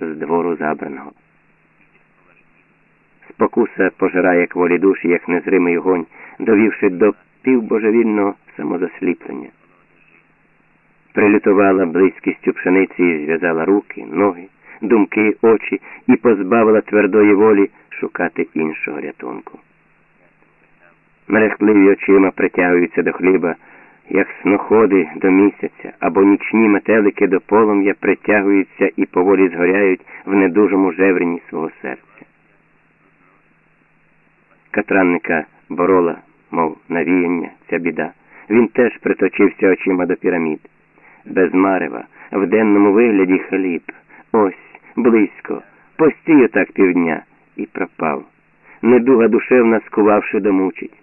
з двору забраного. Спокуса пожирає кволі душі, як незримий огонь, довівши до півбожевільного самозасліплення. Прилютувала близькістю пшениці і зв'язала руки, ноги, думки, очі і позбавила твердої волі шукати іншого рятунку. Мерехтливі очима притягуються до хліба, як сноходи до місяця, або нічні метелики до полум'я притягуються і поволі згоряють в недужому жеврені свого серця. Катранника борола, мов навіяння, ця біда. Він теж приточився очима до пірамід. Без марева, в денному вигляді хліб. Ось, близько, постій отак півдня і пропав. Недуга душевна скувавши домучить.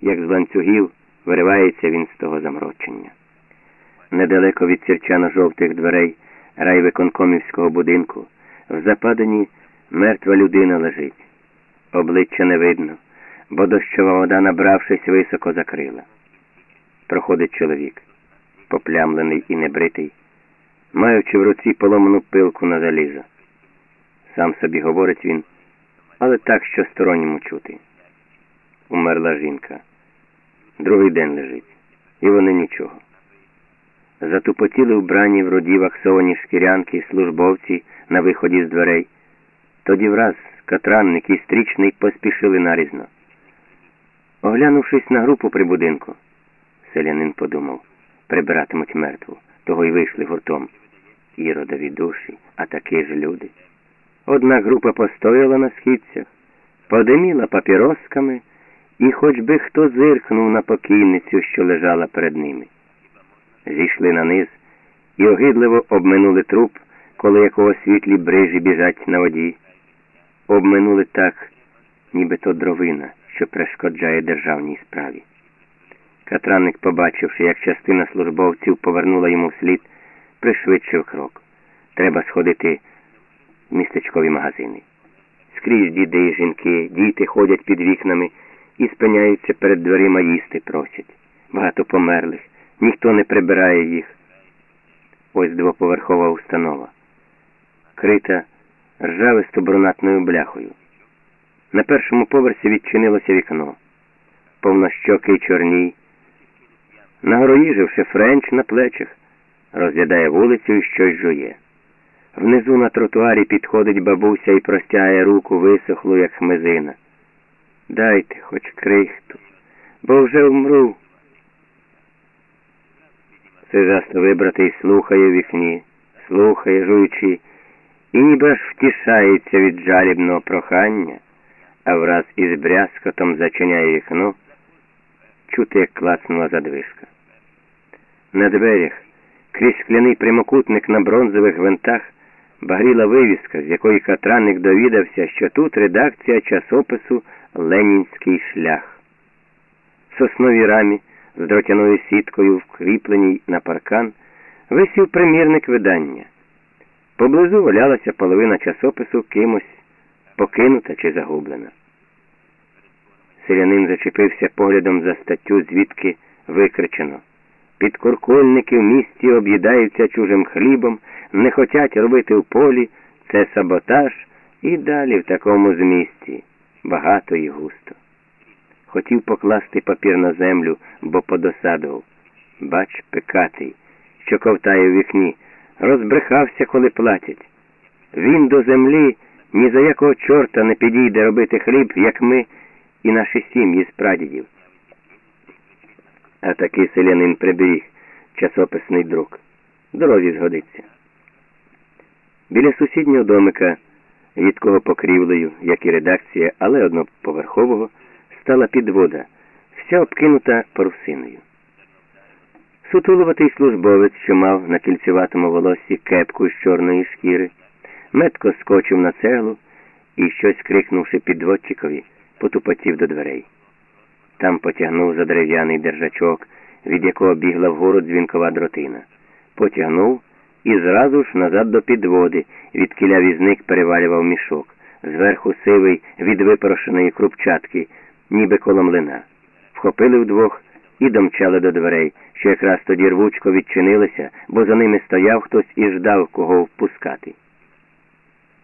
Як з ланцюгів виривається він з того замрочення. Недалеко від сірчано-жовтих дверей райвиконкомівського будинку в западині мертва людина лежить. Обличчя не видно, бо дощова вода, набравшись, високо закрила. Проходить чоловік, поплямлений і небритий, маючи в руці поломану пилку на залізо. Сам собі говорить він, але так, що сторонньому чути. Умерла жінка. Другий день лежить, і вони нічого. Затупотіли вбрані в роді ваксовані шкірянки службовці на виході з дверей. Тоді враз катранник і стрічний поспішили нарізно. Оглянувшись на групу при будинку, селянин подумав, прибиратимуть мертву, того й вийшли гуртом. Іродові душі, а такі ж люди. Одна група постояла на східцях, подиміла папіросками, і хоч би хто зиркнув на покійницю, що лежала перед ними. Зійшли на низ і огидливо обминули труп, коли якого світлі брижі біжать на воді. Обминули так, ніби то дровина, що перешкоджає державній справі. Катранник, побачивши, як частина службовців повернула йому вслід, пришвидшив крок. Треба сходити в містечкові магазини. Скрізь діди і жінки, діти ходять під вікнами і спиняються перед дверима їсти просять. Багато померлих, ніхто не прибирає їх. Ось двоповерхова установа, крита ржависто брунатною бляхою. На першому поверсі відчинилося вікно. Повнощокий чорній. Нагороїживши френч на плечах, розглядає вулицю і щось жує. Внизу на тротуарі підходить бабуся і простягає руку висохлу, як хмизина. Дайте хоч крихту, бо вже вмру. Сижасто вибратий слухає в вікні, слухає, жуючи, і ніби аж втішається від жалібного прохання, а враз із брязкотом зачиняє вікно, чути, як клацнула задвижка. На дверях, крізь скляний прямокутник на бронзових гвинтах, багріла вивіска, з якої катранник довідався, що тут редакція часопису Ленінський шлях. В сосновій рамі з дротяною сіткою, вкріпленій на паркан, висів примірник видання. Поблизу валялася половина часопису кимось покинута чи загублена. Селянин зачепився поглядом за статтю, звідки викричено. Підкуркульники в місті об'їдаються чужим хлібом, не хотять робити в полі, це саботаж і далі в такому змісті, багато і густо. Хотів покласти папір на землю, бо подосадував. Бач, пекатий, що ковтає в вікні, розбрехався, коли платять. Він до землі ні за якого чорта не підійде робити хліб, як ми і наші сім'ї з прадідів. А такий селянин приберіг часописний друк. Дорозі згодиться. Біля сусіднього домика, рідкого покрівлею, як і редакція, але одноповерхового, стала підвода, вся обкинута парусиною. Сутулуватий службовець, що мав на кільцюватому волоссі кепку з чорної шкіри, метко скочив на цеглу і, щось крикнувши підводчикові, потупотів до дверей. Там потягнув за дерев'яний держачок, від якого бігла вгору дзвінкова дротина. Потягнув і зразу ж назад до підводи, від кіля візник перевалював мішок, зверху сивий від випорошеної крупчатки, ніби коло млина. Вхопили вдвох і домчали до дверей, що якраз тоді рвучко відчинилися, бо за ними стояв хтось і ждав, кого впускати.